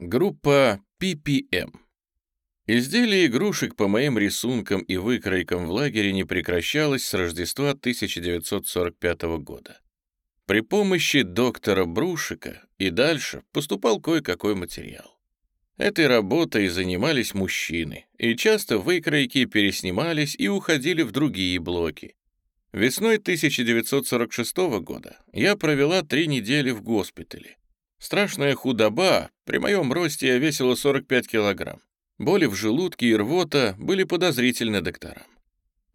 Группа PPM. Изделие игрушек по моим рисункам и выкройкам в лагере не прекращалось с Рождества 1945 года. При помощи доктора Брушика и дальше поступал кое-какой материал. Этой работой занимались мужчины, и часто выкройки переснимались и уходили в другие блоки. Весной 1946 года я провела три недели в госпитале. Страшная худоба, при моем росте я весила 45 килограмм. Боли в желудке и рвота были подозрительны докторам.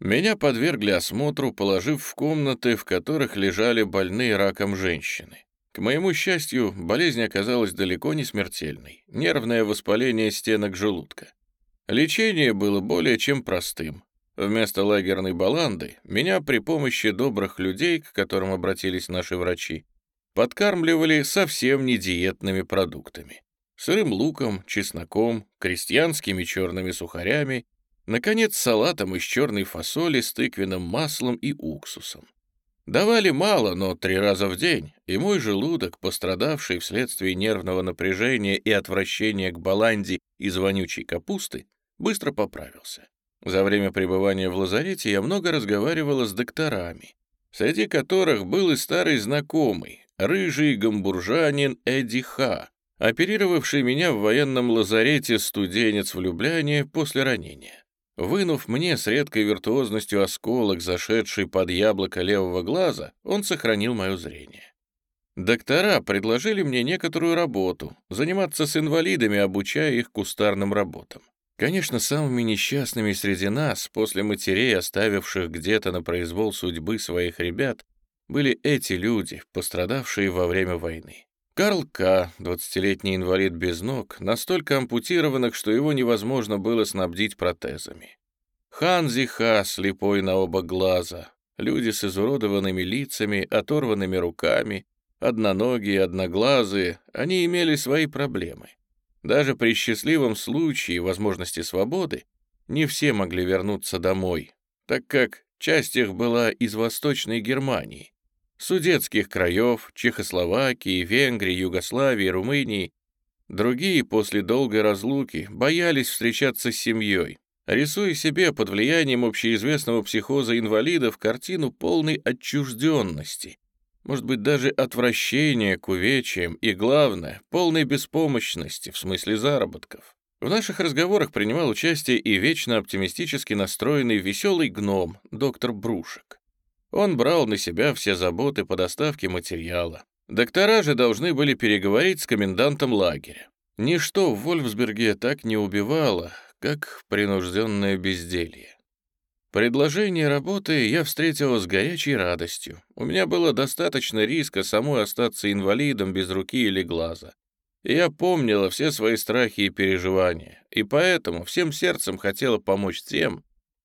Меня подвергли осмотру, положив в комнаты, в которых лежали больные раком женщины. К моему счастью, болезнь оказалась далеко не смертельной. Нервное воспаление стенок желудка. Лечение было более чем простым. Вместо лагерной баланды меня при помощи добрых людей, к которым обратились наши врачи, подкармливали совсем не диетными продуктами. Сырым луком, чесноком, крестьянскими черными сухарями, наконец, салатом из черной фасоли с тыквенным маслом и уксусом. Давали мало, но три раза в день, и мой желудок, пострадавший вследствие нервного напряжения и отвращения к баланде из вонючей капусты, быстро поправился. За время пребывания в лазарете я много разговаривала с докторами, среди которых был и старый знакомый, рыжий гамбуржанин Эдди Ха, оперировавший меня в военном лазарете студенец в Любляне после ранения. Вынув мне с редкой виртуозностью осколок, зашедший под яблоко левого глаза, он сохранил мое зрение. Доктора предложили мне некоторую работу, заниматься с инвалидами, обучая их кустарным работам. Конечно, самыми несчастными среди нас, после матерей, оставивших где-то на произвол судьбы своих ребят, были эти люди, пострадавшие во время войны. Карл К., 20-летний инвалид без ног, настолько ампутированных, что его невозможно было снабдить протезами. Ханзи Ха, слепой на оба глаза, люди с изуродованными лицами, оторванными руками, одноногие, одноглазые, они имели свои проблемы. Даже при счастливом случае возможности свободы не все могли вернуться домой, так как часть их была из Восточной Германии, судетских краев, Чехословакии, Венгрии, Югославии, Румынии. Другие после долгой разлуки боялись встречаться с семьей, рисуя себе под влиянием общеизвестного психоза инвалидов картину полной отчужденности, может быть, даже отвращения к увечьям и, главное, полной беспомощности в смысле заработков. В наших разговорах принимал участие и вечно оптимистически настроенный веселый гном, доктор Брушек. Он брал на себя все заботы по доставке материала. Доктора же должны были переговорить с комендантом лагеря. Ничто в Вольфсберге так не убивало, как принужденное безделье. Предложение работы я встретил с горячей радостью. У меня было достаточно риска самой остаться инвалидом без руки или глаза. Я помнила все свои страхи и переживания, и поэтому всем сердцем хотела помочь тем,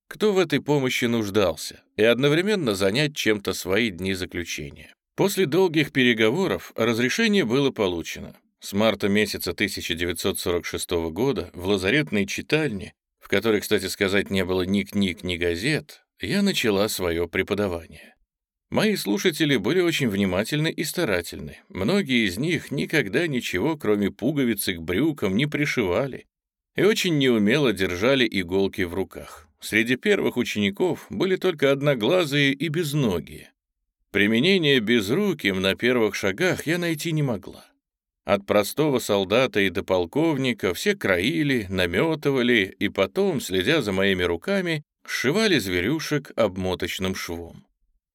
кто в этой помощи нуждался, и одновременно занять чем-то свои дни заключения. После долгих переговоров разрешение было получено. С марта месяца 1946 года в лазаретной читальне, в которой, кстати сказать, не было ни книг, ни газет, я начала свое преподавание. Мои слушатели были очень внимательны и старательны. Многие из них никогда ничего, кроме пуговицы к брюкам, не пришивали и очень неумело держали иголки в руках. Среди первых учеников были только одноглазые и безногие. Применение безруким на первых шагах я найти не могла. От простого солдата и до полковника все краили, наметывали и потом, следя за моими руками, сшивали зверюшек обмоточным швом.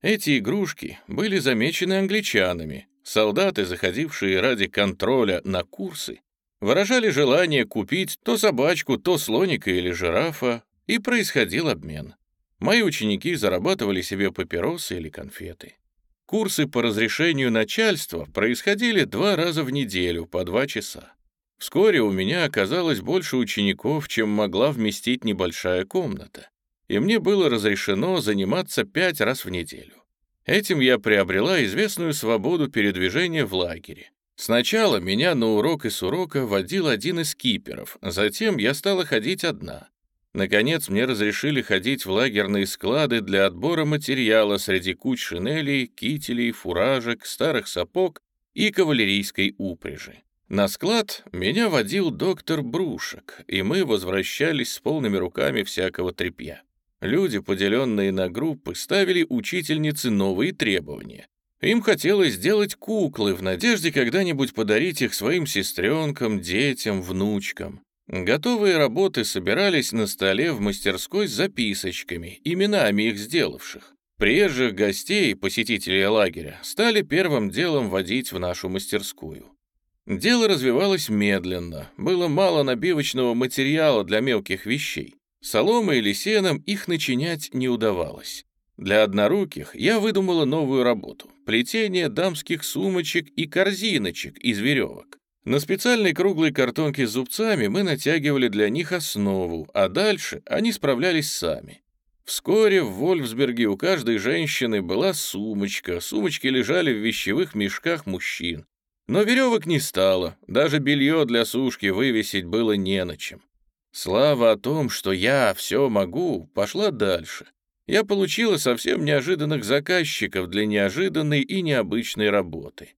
Эти игрушки были замечены англичанами. Солдаты, заходившие ради контроля на курсы, выражали желание купить то собачку, то слоника или жирафа, и происходил обмен. Мои ученики зарабатывали себе папиросы или конфеты. Курсы по разрешению начальства происходили два раза в неделю по два часа. Вскоре у меня оказалось больше учеников, чем могла вместить небольшая комната, и мне было разрешено заниматься пять раз в неделю. Этим я приобрела известную свободу передвижения в лагере. Сначала меня на урок и с урока водил один из киперов, затем я стала ходить одна. Наконец, мне разрешили ходить в лагерные склады для отбора материала среди куч шинелей, кителей, фуражек, старых сапог и кавалерийской упряжи. На склад меня водил доктор Брушек, и мы возвращались с полными руками всякого тряпья. Люди, поделенные на группы, ставили учительнице новые требования. Им хотелось сделать куклы в надежде когда-нибудь подарить их своим сестренкам, детям, внучкам. Готовые работы собирались на столе в мастерской с записочками, именами их сделавших. Приезжих гостей, посетителей лагеря, стали первым делом водить в нашу мастерскую. Дело развивалось медленно, было мало набивочного материала для мелких вещей. Соломой или сеном их начинять не удавалось. Для одноруких я выдумала новую работу — плетение дамских сумочек и корзиночек из веревок. На специальной круглой картонке с зубцами мы натягивали для них основу, а дальше они справлялись сами. Вскоре в Вольфсберге у каждой женщины была сумочка, сумочки лежали в вещевых мешках мужчин. Но веревок не стало, даже белье для сушки вывесить было не на чем. Слава о том, что я все могу, пошла дальше. Я получила совсем неожиданных заказчиков для неожиданной и необычной работы.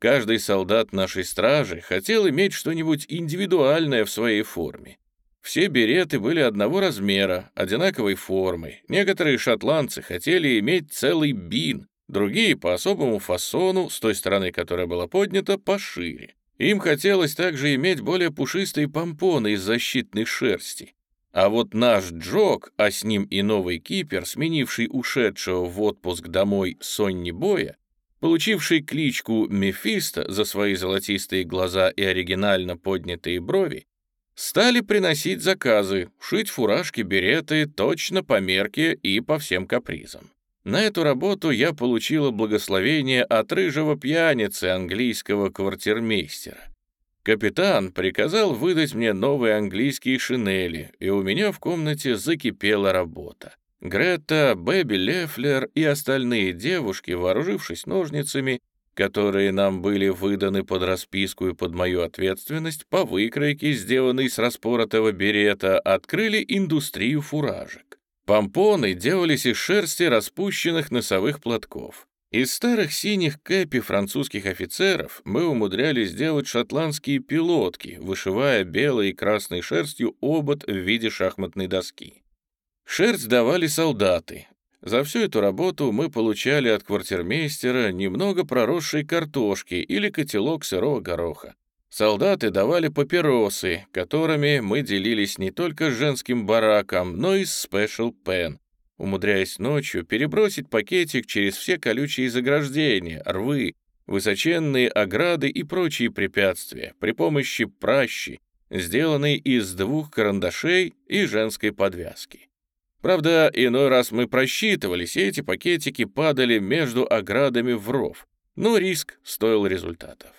Каждый солдат нашей стражи хотел иметь что-нибудь индивидуальное в своей форме. Все береты были одного размера, одинаковой формы. Некоторые шотландцы хотели иметь целый бин, другие по особому фасону, с той стороны, которая была поднята, пошире. Им хотелось также иметь более пушистые помпоны из защитной шерсти. А вот наш Джок, а с ним и новый кипер, сменивший ушедшего в отпуск домой Сонни Боя, получивший кличку Мефисто за свои золотистые глаза и оригинально поднятые брови, стали приносить заказы, шить фуражки, береты точно по мерке и по всем капризам. На эту работу я получила благословение от рыжего пьяницы английского квартирмейстера. Капитан приказал выдать мне новые английские шинели, и у меня в комнате закипела работа. Грета, Бэби Лефлер и остальные девушки, вооружившись ножницами, которые нам были выданы под расписку и под мою ответственность, по выкройке, сделанной с распоротого берета, открыли индустрию фуражек. Помпоны делались из шерсти распущенных носовых платков. Из старых синих кэпи французских офицеров мы умудрялись делать шотландские пилотки, вышивая белой и красной шерстью обод в виде шахматной доски. Шерсть давали солдаты. За всю эту работу мы получали от квартирмейстера немного проросшей картошки или котелок сырого гороха. Солдаты давали папиросы, которыми мы делились не только с женским бараком, но и с Special Pen, умудряясь ночью перебросить пакетик через все колючие заграждения, рвы, высоченные ограды и прочие препятствия при помощи пращи, сделанной из двух карандашей и женской подвязки. Правда, иной раз мы просчитывались, и эти пакетики падали между оградами в ров, но риск стоил результатов.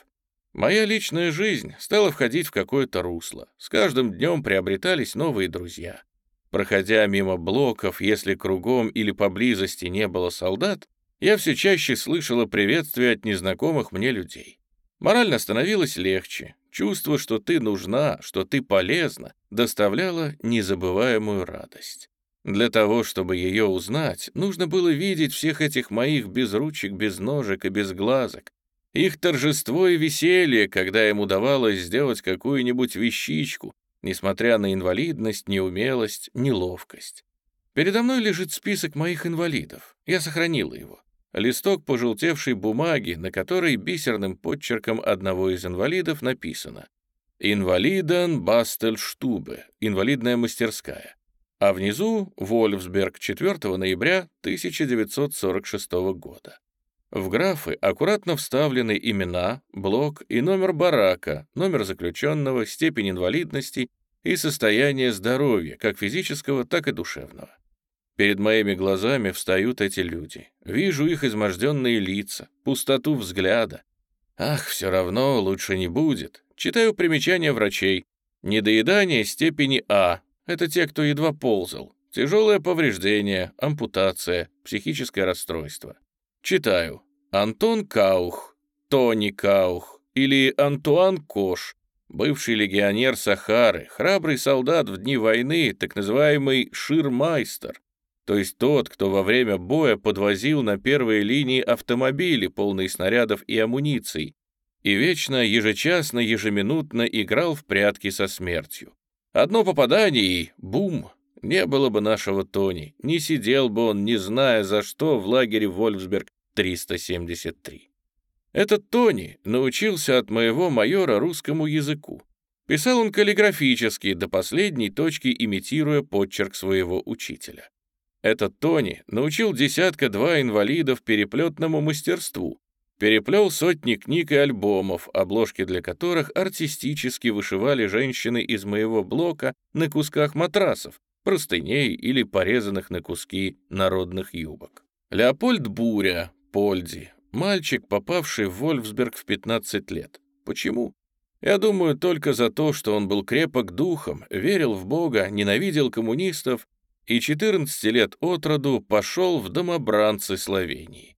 Моя личная жизнь стала входить в какое-то русло. С каждым днем приобретались новые друзья. Проходя мимо блоков, если кругом или поблизости не было солдат, я все чаще слышала приветствия от незнакомых мне людей. Морально становилось легче. Чувство, что ты нужна, что ты полезна, доставляло незабываемую радость. Для того, чтобы ее узнать, нужно было видеть всех этих моих без ручек, без ножек и без глазок, их торжество и веселье, когда им удавалось сделать какую-нибудь вещичку, несмотря на инвалидность, неумелость, неловкость. Передо мной лежит список моих инвалидов. Я сохранила его. Листок пожелтевшей бумаги, на которой бисерным подчерком одного из инвалидов написано «Инвалиден Бастельштубе», инвалидная мастерская а внизу Вольфсберг 4 ноября 1946 года. В графы аккуратно вставлены имена, блок и номер барака, номер заключенного, степень инвалидности и состояние здоровья, как физического, так и душевного. Перед моими глазами встают эти люди. Вижу их изможденные лица, пустоту взгляда. Ах, все равно лучше не будет. Читаю примечания врачей. Недоедание степени А, это те, кто едва ползал. Тяжелое повреждение, ампутация, психическое расстройство. Читаю. Антон Каух, Тони Каух или Антуан Кош, бывший легионер Сахары, храбрый солдат в дни войны, так называемый ширмайстер, то есть тот, кто во время боя подвозил на первые линии автомобили, полные снарядов и амуниции, и вечно, ежечасно, ежеминутно играл в прятки со смертью. Одно попадание и — бум! Не было бы нашего Тони, не сидел бы он, не зная за что, в лагере Вольфсберг 373. Этот Тони научился от моего майора русскому языку. Писал он каллиграфически, до последней точки имитируя подчерк своего учителя. Этот Тони научил десятка-два инвалидов переплетному мастерству, переплел сотни книг и альбомов, обложки для которых артистически вышивали женщины из моего блока на кусках матрасов, простыней или порезанных на куски народных юбок. Леопольд Буря, Польди, мальчик, попавший в Вольфсберг в 15 лет. Почему? Я думаю, только за то, что он был крепок духом, верил в Бога, ненавидел коммунистов и 14 лет от роду пошел в домобранцы Словении.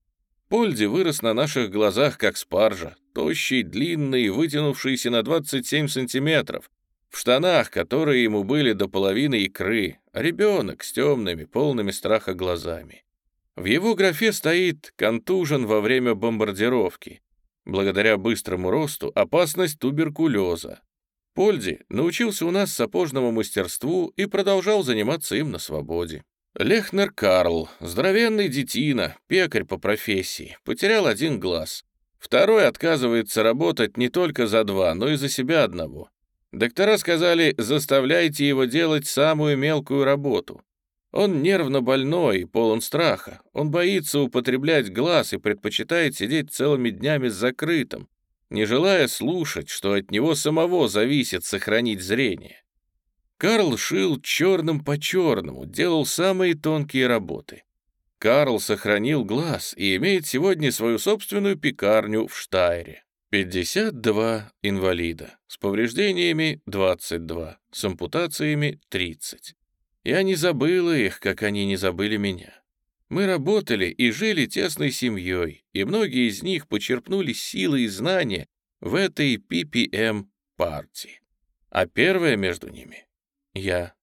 Польди вырос на наших глазах, как спаржа, тощий, длинный, вытянувшийся на 27 сантиметров, в штанах, которые ему были до половины икры, ребенок с темными, полными страха глазами. В его графе стоит «контужен во время бомбардировки». Благодаря быстрому росту опасность туберкулеза. Польди научился у нас сапожному мастерству и продолжал заниматься им на свободе. Лехнер Карл, здоровенный детина, пекарь по профессии, потерял один глаз. Второй отказывается работать не только за два, но и за себя одного. Доктора сказали, заставляйте его делать самую мелкую работу. Он нервно больной и полон страха. Он боится употреблять глаз и предпочитает сидеть целыми днями с закрытым, не желая слушать, что от него самого зависит сохранить зрение. Карл шил черным по черному, делал самые тонкие работы. Карл сохранил глаз и имеет сегодня свою собственную пекарню в Штайре. 52 инвалида, с повреждениями 22, с ампутациями 30. Я не забыла их, как они не забыли меня. Мы работали и жили тесной семьей, и многие из них почерпнули силы и знания в этой PPM-партии. А первая между ними я